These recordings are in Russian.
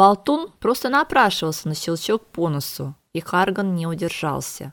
Болтун просто напрашивался на щелчок по носу, и Харган не удержался.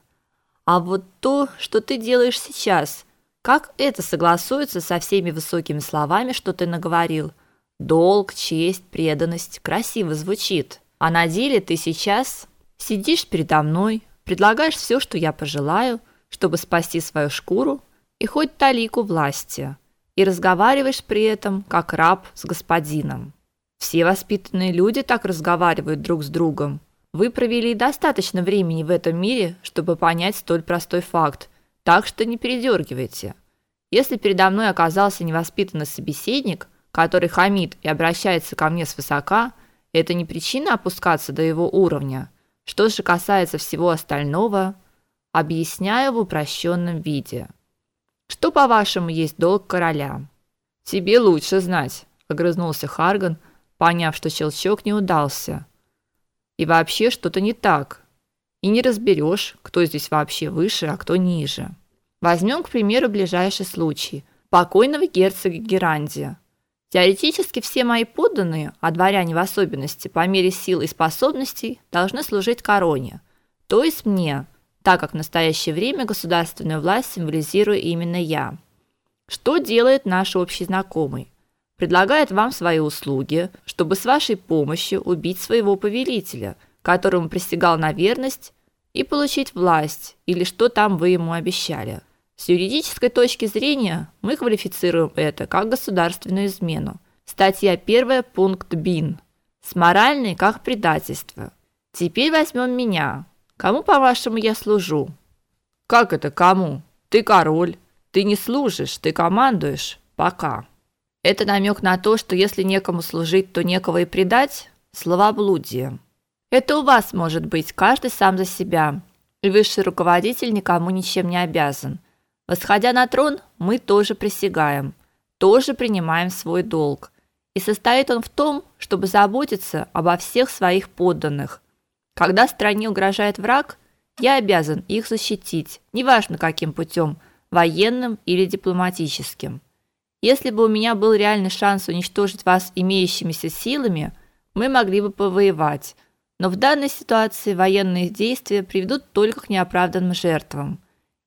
А вот то, что ты делаешь сейчас, как это согласуется со всеми высокими словами, что ты наговорил? Долг, честь, преданность красиво звучит. А на деле ты сейчас сидишь передо мной, предлагаешь все, что я пожелаю, чтобы спасти свою шкуру и хоть талику власти, и разговариваешь при этом как раб с господином. Все воспитанные люди так разговаривают друг с другом. Вы провели достаточно времени в этом мире, чтобы понять столь простой факт, так что не передергивайте. Если передо мной оказался невоспитанный собеседник, который хамит и обращается ко мне свысока, это не причина опускаться до его уровня. Что же касается всего остального, объясняю в упрощенном виде. Что, по-вашему, есть долг короля? Тебе лучше знать, огрызнулся Харган, поняв, что щелчок не удался. И вообще что-то не так. И не разберешь, кто здесь вообще выше, а кто ниже. Возьмем, к примеру, ближайший случай покойного герцога Герандия. Теоретически все мои подданные, а дворяне в особенности, по мере сил и способностей, должны служить короне, то есть мне, так как в настоящее время государственную власть символизирую именно я. Что делает наш общий знакомый? Предлагает вам свои услуги, чтобы с вашей помощью убить своего повелителя, которому присягал на верность, и получить власть, или что там вы ему обещали. С юридической точки зрения мы квалифицируем это как государственную измену. Статья 1, пункт БИН. С моральной как предательство. Теперь возьмем меня, Кому, по-вашему, я служу? Как это кому? Ты король. Ты не служишь, ты командуешь. Пока. Это намек на то, что если некому служить, то некого и предать. Словоблудие. Это у вас может быть, каждый сам за себя. И высший руководитель никому ничем не обязан. Восходя на трон, мы тоже присягаем, тоже принимаем свой долг. И состоит он в том, чтобы заботиться обо всех своих подданных, когда стране угрожает враг, я обязан их защитить, неважно каким путем, военным или дипломатическим. Если бы у меня был реальный шанс уничтожить вас имеющимися силами, мы могли бы повоевать. Но в данной ситуации военные действия приведут только к неоправданным жертвам.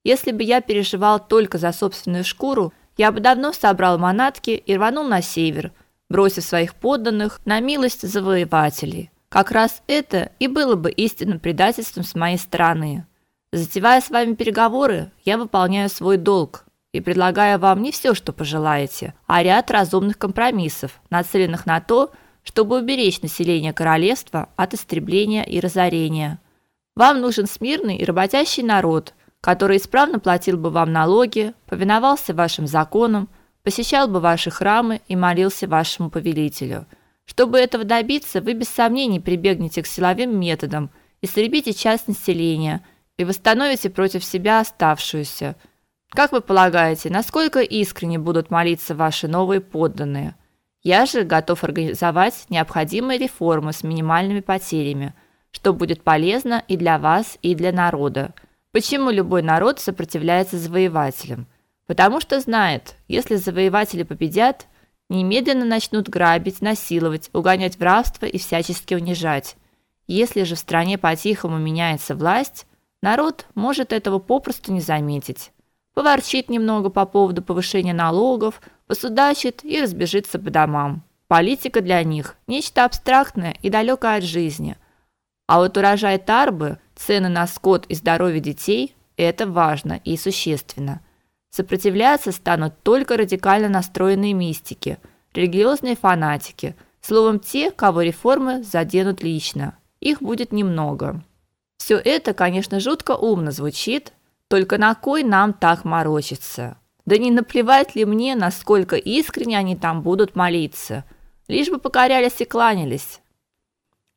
Если бы я переживал только за собственную шкуру, я бы давно собрал манатки и рванул на север, бросив своих подданных на милость завоевателей. Как раз это и было бы истинным предательством с моей стороны. Затевая с вами переговоры, я выполняю свой долг и предлагаю вам не все, что пожелаете, а ряд разумных компромиссов, нацеленных на то, чтобы уберечь население королевства от истребления и разорения. Вам нужен смирный и работящий народ, который исправно платил бы вам налоги, повиновался вашим законам, посещал бы ваши храмы и молился вашему повелителю – чтобы этого добиться, вы без сомнений прибегнете к силовым методам, истребите часть населения и восстановите против себя оставшуюся. Как вы полагаете, насколько искренне будут молиться ваши новые подданные? Я же готов организовать необходимые реформы с минимальными потерями, что будет полезно и для вас, и для народа. Почему любой народ сопротивляется завоевателям? Потому что знает, если завоеватели победят, немедленно начнут грабить, насиловать, угонять в рабство и всячески унижать. Если же в стране по-тихому меняется власть, народ может этого попросту не заметить. Поворчит немного по поводу повышения налогов, посудачит и разбежится по домам. Политика для них нечто абстрактное и далекое от жизни. А вот урожай тарбы, цены на скот и здоровье детей это важно и существенно. Сопротивляться станут только радикально настроенные мистики, религиозные фанатики, словом те, кого реформы заденут лично. Их будет немного. Все это, конечно, жутко умно звучит, только на кой нам так морочиться? Да не наплевать ли мне, насколько искренне они там будут молиться, лишь бы покорялись и кланялись.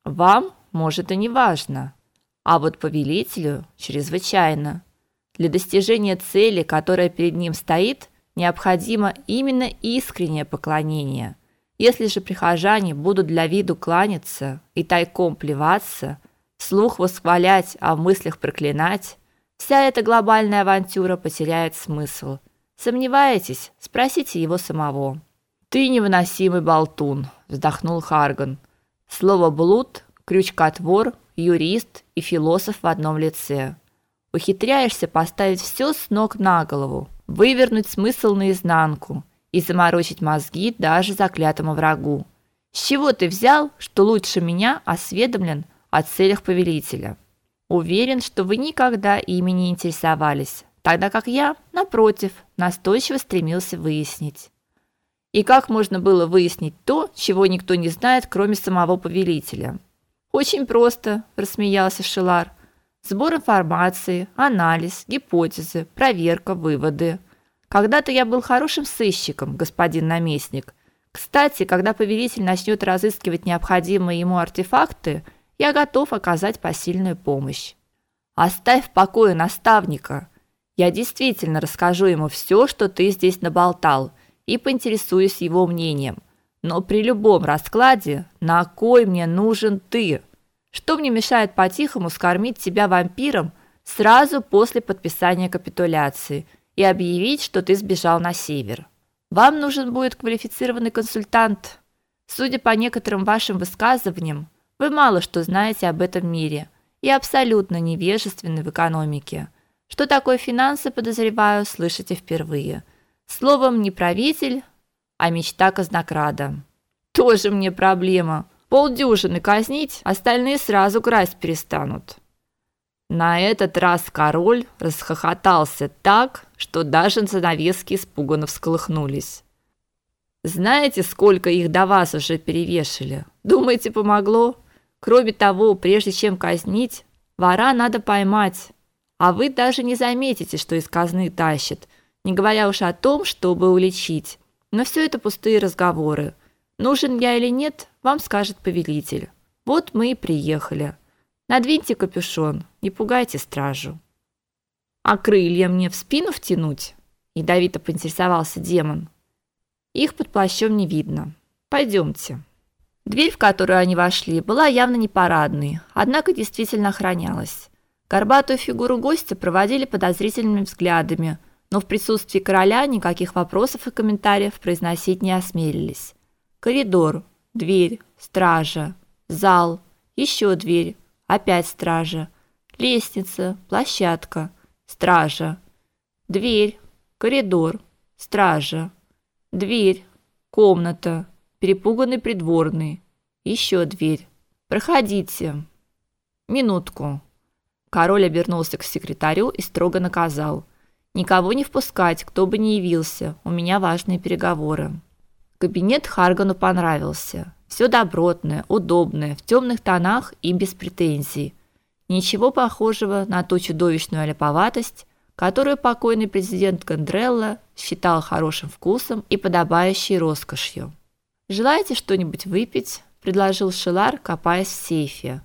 Вам, может, и не важно, а вот повелителю чрезвычайно. Для достижения цели, которая перед ним стоит, необходимо именно искреннее поклонение. Если же прихожане будут для виду кланяться и тайком плеваться, вслух восхвалять, а в мыслях проклинать, вся эта глобальная авантюра потеряет смысл. Сомневаетесь? Спросите его самого. Ты невыносимый болтун, вздохнул Харган. Слово блуд, крючкотвор, юрист и философ в одном лице. Ухитряешься поставить все с ног на голову, вывернуть смысл наизнанку и заморочить мозги даже заклятому врагу. С чего ты взял, что лучше меня осведомлен о целях повелителя? Уверен, что вы никогда ими не интересовались, тогда как я, напротив, настойчиво стремился выяснить. И как можно было выяснить то, чего никто не знает, кроме самого повелителя? Очень просто, рассмеялся Шилар. Сбор информации, анализ, гипотезы, проверка, выводы. Когда-то я был хорошим сыщиком, господин наместник. Кстати, когда повелитель начнет разыскивать необходимые ему артефакты, я готов оказать посильную помощь. Оставь в покое наставника. Я действительно расскажу ему все, что ты здесь наболтал, и поинтересуюсь его мнением. Но при любом раскладе, на кой мне нужен ты? Что мне мешает по-тихому скормить тебя вампиром сразу после подписания капитуляции и объявить, что ты сбежал на север? Вам нужен будет квалифицированный консультант. Судя по некоторым вашим высказываниям, вы мало что знаете об этом мире и абсолютно невежественны в экономике. Что такое финансы, подозреваю, слышите впервые. Словом, не правитель, а мечта казнокрада. Тоже мне проблема. Полдюжины казнить, остальные сразу красть перестанут. На этот раз король расхохотался так, что даже занавески испуганно всколыхнулись. Знаете, сколько их до вас уже перевешали? Думаете, помогло? Кроме того, прежде чем казнить, вора надо поймать. А вы даже не заметите, что из казны тащат, не говоря уж о том, чтобы уличить. Но все это пустые разговоры. Нужен я или нет, вам скажет повелитель. Вот мы и приехали. Надвиньте капюшон, не пугайте стражу. А крылья мне в спину втянуть? Ядовито поинтересовался демон. Их под плащом не видно. Пойдемте. Дверь, в которую они вошли, была явно не парадной, однако действительно охранялась. Горбатую фигуру гостя проводили подозрительными взглядами, но в присутствии короля никаких вопросов и комментариев произносить не осмелились. Коридор, дверь, стража, зал, еще дверь, опять стража, лестница, площадка, стража, дверь, коридор, стража, дверь, комната, перепуганный придворный. Еще дверь. Проходите. Минутку. Король обернулся к секретарю и строго наказал: никого не впускать, кто бы ни явился. У меня важные переговоры. Кабинет Харгану понравился. Все добротное, удобное, в темных тонах и без претензий. Ничего похожего на ту чудовищную аляповатость, которую покойный президент Кандрелла считал хорошим вкусом и подобающей роскошью. Желаете что-нибудь выпить? предложил Шилар, копаясь в сейфе.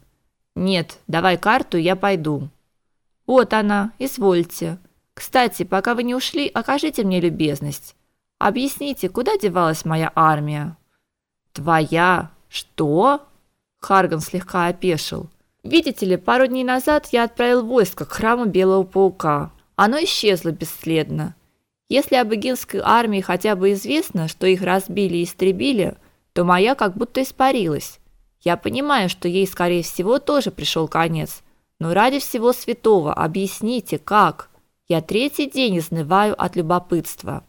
Нет, давай карту, я пойду. Вот она, извольте. Кстати, пока вы не ушли, окажите мне любезность. Объясните, куда девалась моя армия? Твоя? Что? Харган слегка опешил. Видите ли, пару дней назад я отправил войско к храму Белого паука. Оно исчезло бесследно. Если об игинской армии хотя бы известно, что их разбили и истребили, то моя как будто испарилась. Я понимаю, что ей, скорее всего, тоже пришел конец. Но ради всего святого объясните, как? Я третий день изнываю от любопытства.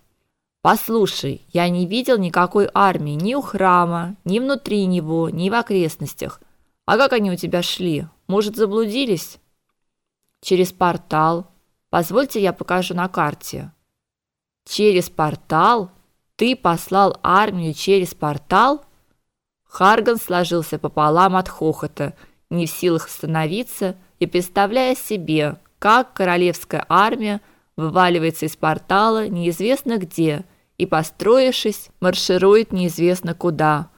Послушай, я не видел никакой армии ни у храма, ни внутри него, ни в окрестностях. А как они у тебя шли? Может, заблудились? Через портал. Позвольте, я покажу на карте. Через портал? Ты послал армию через портал? Харган сложился пополам от хохота, не в силах остановиться и представляя себе, как королевская армия вываливается из портала неизвестно где и, построившись, марширует неизвестно куда.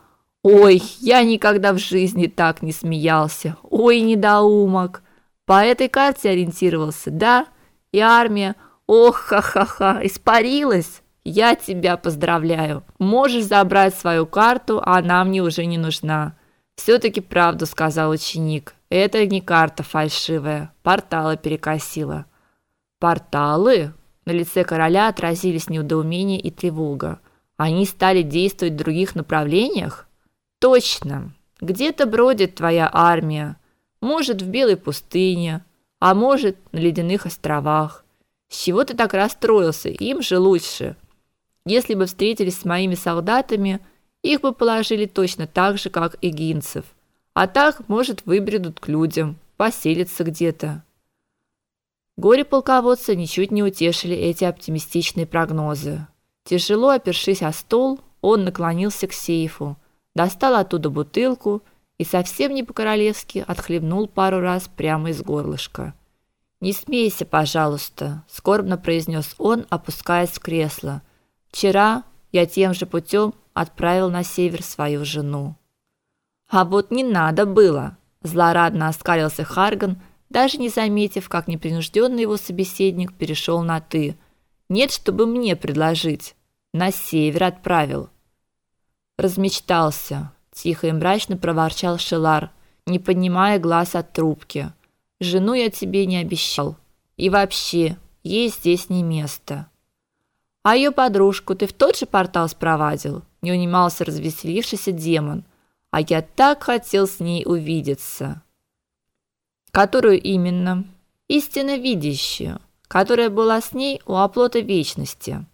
Ой, я никогда в жизни так не смеялся. Ой, недоумок. По этой карте ориентировался, да? И армия, ох, ха-ха-ха, испарилась. Я тебя поздравляю. Можешь забрать свою карту, а она мне уже не нужна. все таки правду сказал ученик. Это не карта фальшивая, порталы перекосила. Порталы? На лице короля отразились недоумение и тревога. Они стали действовать в других направлениях? Точно. Где-то бродит твоя армия, может, в белой пустыне, а может, на ледяных островах. С чего ты так расстроился? Им же лучше. Если бы встретились с моими солдатами, их бы положили точно так же, как и гинцев. А так, может, выбредут к людям, поселятся где-то. Горе полководца ничуть не утешили эти оптимистичные прогнозы. Тяжело опершись о стол, он наклонился к сейфу, достал оттуда бутылку и совсем не по-королевски отхлебнул пару раз прямо из горлышка. "Не смейся, пожалуйста", скорбно произнес он, опускаясь в кресло. "Вчера я тем же путем отправил на север свою жену". "А вот не надо было", злорадно оскалился Харган, даже не заметив, как непринужденный его собеседник перешел на ты. "Нет, чтобы мне предложить, на север отправил". Размечтался, тихо и мрачно проворчал Шелар, не поднимая глаз от трубки. Жену я тебе не обещал. И вообще, ей здесь не место. А ее подружку ты в тот же портал спровадил? Не унимался развеселившийся демон. А я так хотел с ней увидеться. Которую именно? Истинно видящую, которая была с ней у оплота вечности.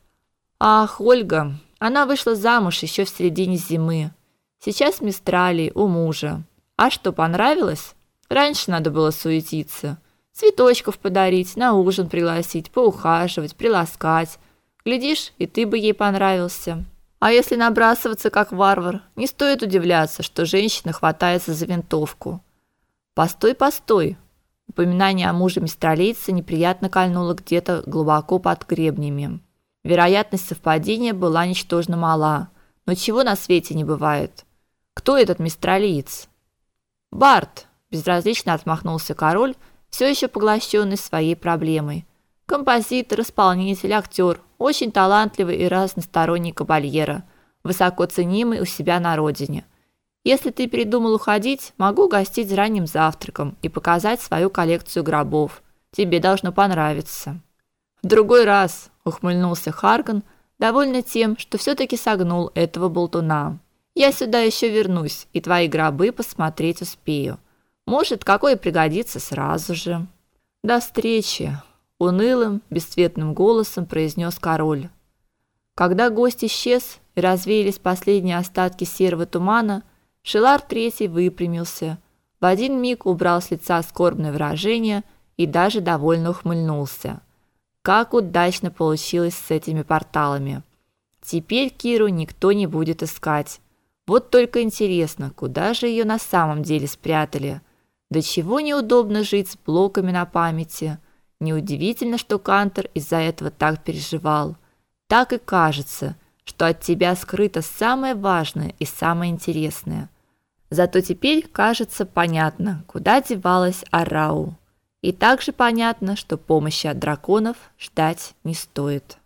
Ах, Ольга, она вышла замуж еще в середине зимы. Сейчас в Мистралии у мужа. А что, понравилось? Раньше надо было суетиться. Цветочков подарить, на ужин пригласить, поухаживать, приласкать. Глядишь, и ты бы ей понравился. А если набрасываться как варвар, не стоит удивляться, что женщина хватается за винтовку. Постой, постой. Упоминание о муже мистралийца неприятно кольнуло где-то глубоко под гребнями. Вероятность совпадения была ничтожно мала, но чего на свете не бывает. Кто этот мистралиец? Барт, безразлично отмахнулся король, все еще поглощенный своей проблемой. Композитор, исполнитель, актер, очень талантливый и разносторонний кабальера, высоко ценимый у себя на родине. Если ты передумал уходить, могу гостить ранним завтраком и показать свою коллекцию гробов. Тебе должно понравиться. В другой раз, ухмыльнулся Харган, довольный тем, что все таки согнул этого болтуна. Я сюда еще вернусь, и твои гробы посмотреть успею. Может, какой пригодится сразу же. До встречи, унылым, бесцветным голосом произнес король. Когда гость исчез и развеялись последние остатки серого тумана, Шилар третий выпрямился, в один миг убрал с лица скорбное выражение и даже довольно ухмыльнулся. Как удачно получилось с этими порталами. Теперь Киру никто не будет искать. Вот только интересно, куда же ее на самом деле спрятали? До чего неудобно жить с блоками на памяти. Неудивительно, что Кантер из-за этого так переживал. Так и кажется, что от тебя скрыто самое важное и самое интересное. Зато теперь, кажется, понятно, куда девалась Арау. И также понятно, что помощи от драконов ждать не стоит.